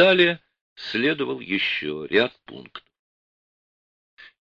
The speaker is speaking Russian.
Далее следовал еще ряд пунктов.